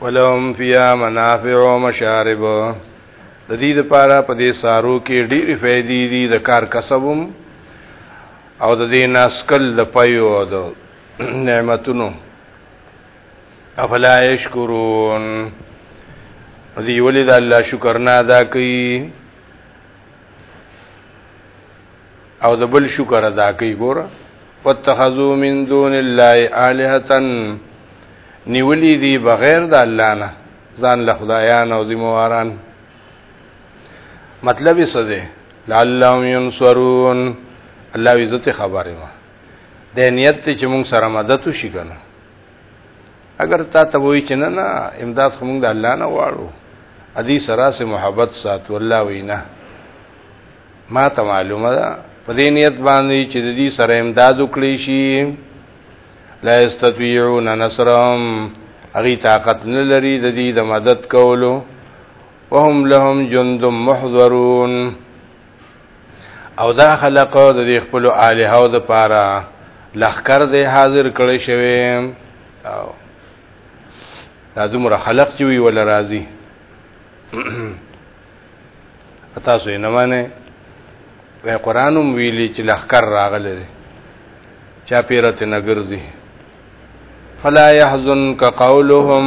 ولهم فيها منافع ومشارب د دې لپاره په دې سارو کې ډېری فائدې دي د کار کسبم او د دې ناسکل د پيو او د نعمتونو افلا یشکرون دې ولې د الله شکر نه ادا کوي او د بل شکر ادا کوي ګور واتخذوا من دون الله الهه نیولی دی بغیر د الله نه ځان له خدایان او ذمہواران مطلب یې څه دی لعلهم ينصرون الله عزت خبره ما د نیت چې موږ سره مدد وشي کنه اگر تا ته وای چې نه نه امداد خو موږ د الله نه واړو ادي سره سه محبت سات والله وینا ما ته معلومه ده په دې نیت باندې چې د دې سره امداد وکړي شي لا استطيعون نصرهم اغي طاقت نه لري د دې د مدد کولو وهم لهم جند محضرون او دا خلق د دې خپل الها او د پاره لخر دې حاضر کړي شوی او دا دومره خلق چې وی ولا راضي تاسو یې نه مانه وی قرانم ویلي چې لخر راغله دي چا پیرته نګرځي فلا يحزنك قولهم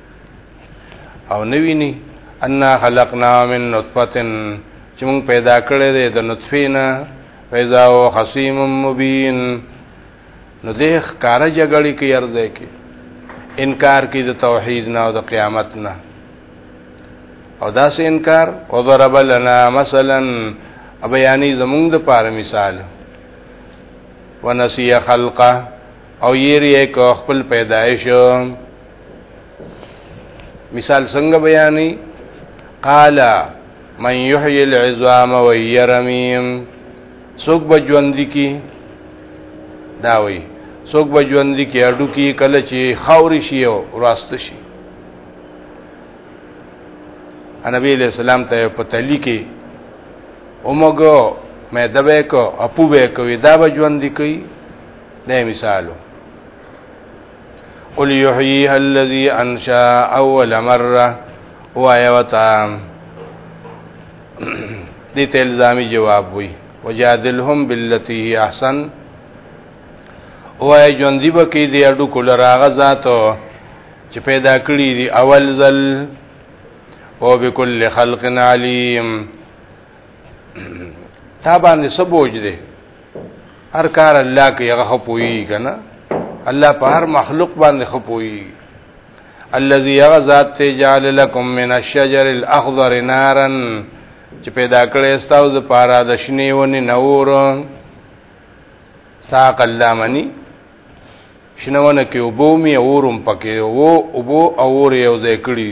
او نویني ان خلقنا من نطفه چې موږ پیدا کړې ده د نطفه نه پیدا او خصیم مبین نو دې ښکارا جګړې کې ارزه کې انکار کې د توحید نه او د قیامت نه او داسې انکار او ضرب لنا مثلا بیانې زمونږ د پاره مثال ونسیه خلقه او یې ری کو خپل پیدایش مثال څنګه بیانې قال من يحيي العظام وهي رميم سوق بجوند کی دا وی سوق بجوند کی اډو کی کله چې خاوري شي او راست شي نبی علیہ السلام ته په تلی کې اومګو مې دبه کو اپو به کوي دا بجوند کی دا مثالو قل يحييها الذي انشا اول مره وایا وتا دې ته الزامي جواب وي وجادلهم بالتي هي احسن وای ژوند دی بکی دی اډو کول راغه ذاتو چې پیدا کړی دی اول ځل او بكل خلق علیم تا باندې سبوج دی هر کار الله کې هغه خپوي کنه الله په هر مخلوق باندې خپوي الذي يغزات تجعل لكم من الشجر الاخضر نارا چې پیدا کړې استاو د پارا د شنی ونی نور ساق الله منی شنونه کې وبومي اورم پکې وو وبو اور یو ځای کړی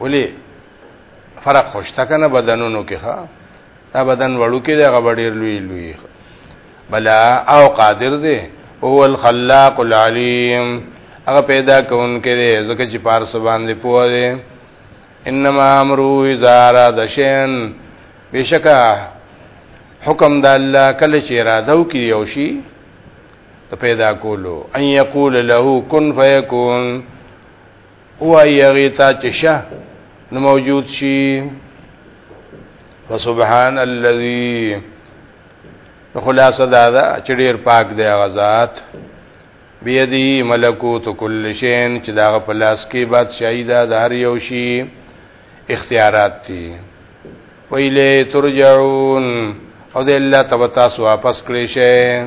ولی فرق خوشته کنه بدنونو کې ښا دا بدن وړو کې دا غبډیر لوی لوی بلا او قادر دی او الخلاق العلیم هغه پیدا کون کې دی ځکه چې پارس باندې پوه دی انما امرو اذا اراد شيئا بشکا حکم د الله کله چې اراده وکي یو شی ته پیدا کولو ان یقول له کن فیکون وای هغه ته چې شه نو موجود شي فسبحان الذي خلاصه دا ده چې ډیر پاک دی هغه ذات بيدی ملکوت کل شین چې دا په لاس کې بادشاہي ده د هر یو شي اختیارات دي ویلې ترجعون او د الله تبارک تاسو واپس کړی شئ